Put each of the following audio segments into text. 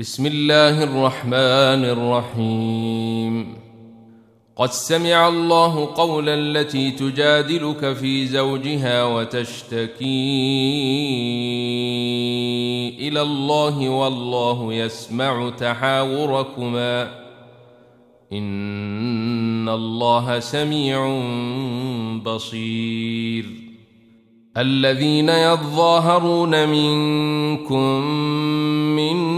بسم الله الرحمن الرحيم. قد سمع الله قول التي تجادلك في زوجها وتشتكي إلى الله والله يسمع تحاوركما. إن الله سميع بصير. الذين يظاهرون منكم من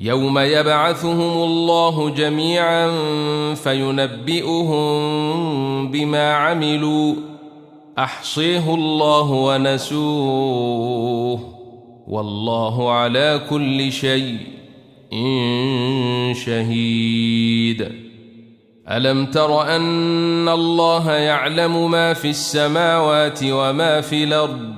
يوم يبعثهم الله جميعا فينبئهم بما عملوا. أحصيه الله ونسوه. والله على كل شيء شهيد. ألم تر أن الله يعلم ما في السماوات وما في الأرض؟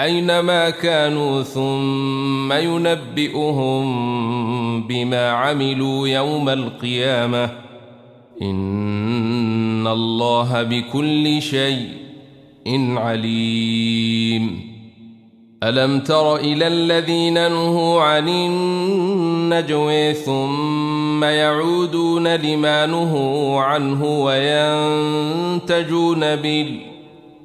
أينما كانوا ثم ينبئهم بما عملوا يوم القيامة إن الله بكل شيء إن عليم. ألم تر إلى الذين نهوا عن النجوى ثم يعودون لما نهوا عنه وينتجون بالله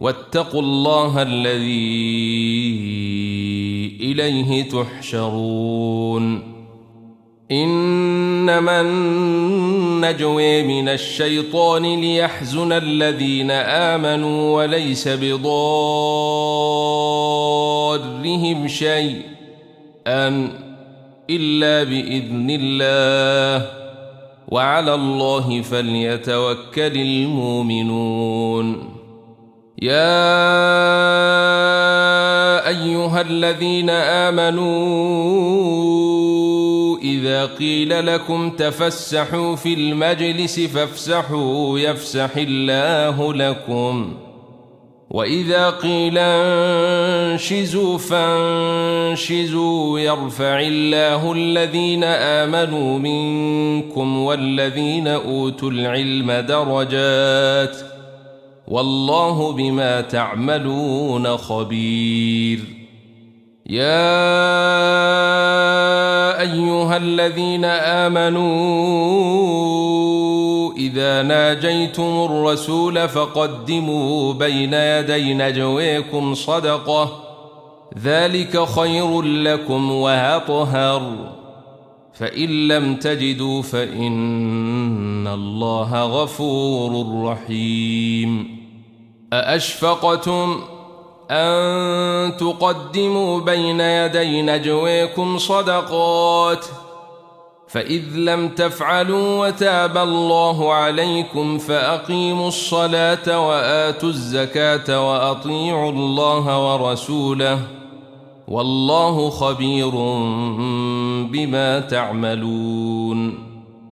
واتقوا الله الذي إليه تحشرون. إنما النجوي من الشيطان ليحزن الذين آمنوا وليس بضار بهم شيئا إلا بإذن الله وعلى الله فليتوكل المؤمنون. يا أيها الذين آمنوا إذا قيل لكم تفسحوا في المجلس فافسحوا يفسح الله لكم. وإذا قيل انشزوا فانشزوا يرفع الله الذين آمنوا منكم والذين أوتوا العلم درجات والله بما تعملون خبير. يا أيها الذين آمنوا إذا ناجيتم الرسول فقدموا بين يدي نجويكم صدقة ذلك خير لكم وأطهر. فإن لم تجدوا فإن الله غفور رحيم. أأشفقتم أن تقدموا بين يدي نجويكم صدقات فإذ لم تفعلوا وتاب الله عليكم فأقيموا الصلاة وآتوا الزكاة وأطيعوا الله ورسوله والله خبير بما تعملون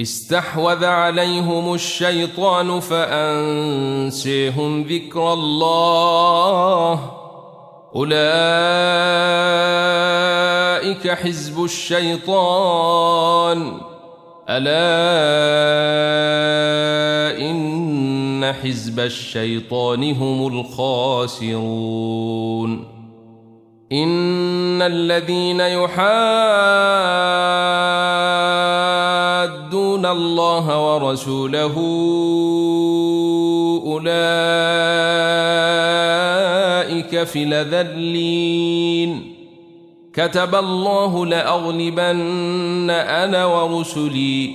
استحوذ عليهم الشيطان فأنسيهم ذكر الله. أولئك حزب الشيطان. ألا إن حزب الشيطان هم الخاسرون. إن الذين يحادون الله ورسوله أولئك في لذلين كتب الله لأغلبن أنا ورسلي.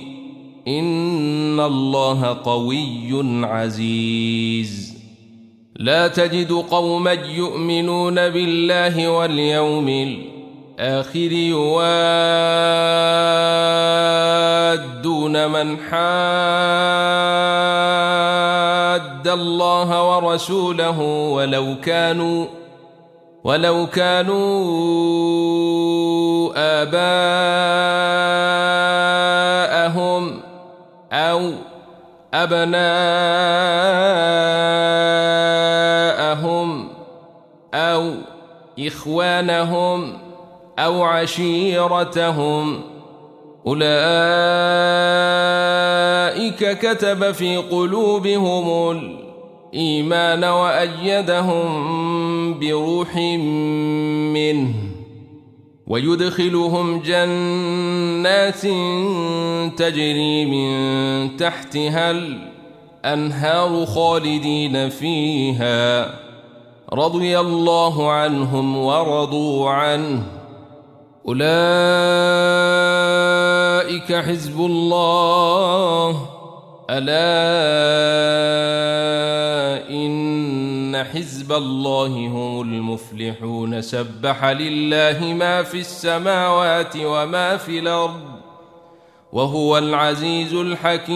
إن الله قوي عزيز. لا تجد قوما يؤمنون بالله واليوم الآخر يوادون من حاد الله ورسوله ولو كانوا ولو كانوا آباءهم أو أبناءهم أو إخوانهم أو عشيرتهم أولئك كتب في قلوبهم الإيمان وأيدهم بروح منه ويدخلهم جنات تجري من تحتها الأنهار خالدين فيها رضي الله عنهم ورضوا عنه أولئك حزب الله. ألا إن حزب الله هم المفلحون. سبح لله ما في السماوات وما في الأرض. وهو العزيز الحكيم.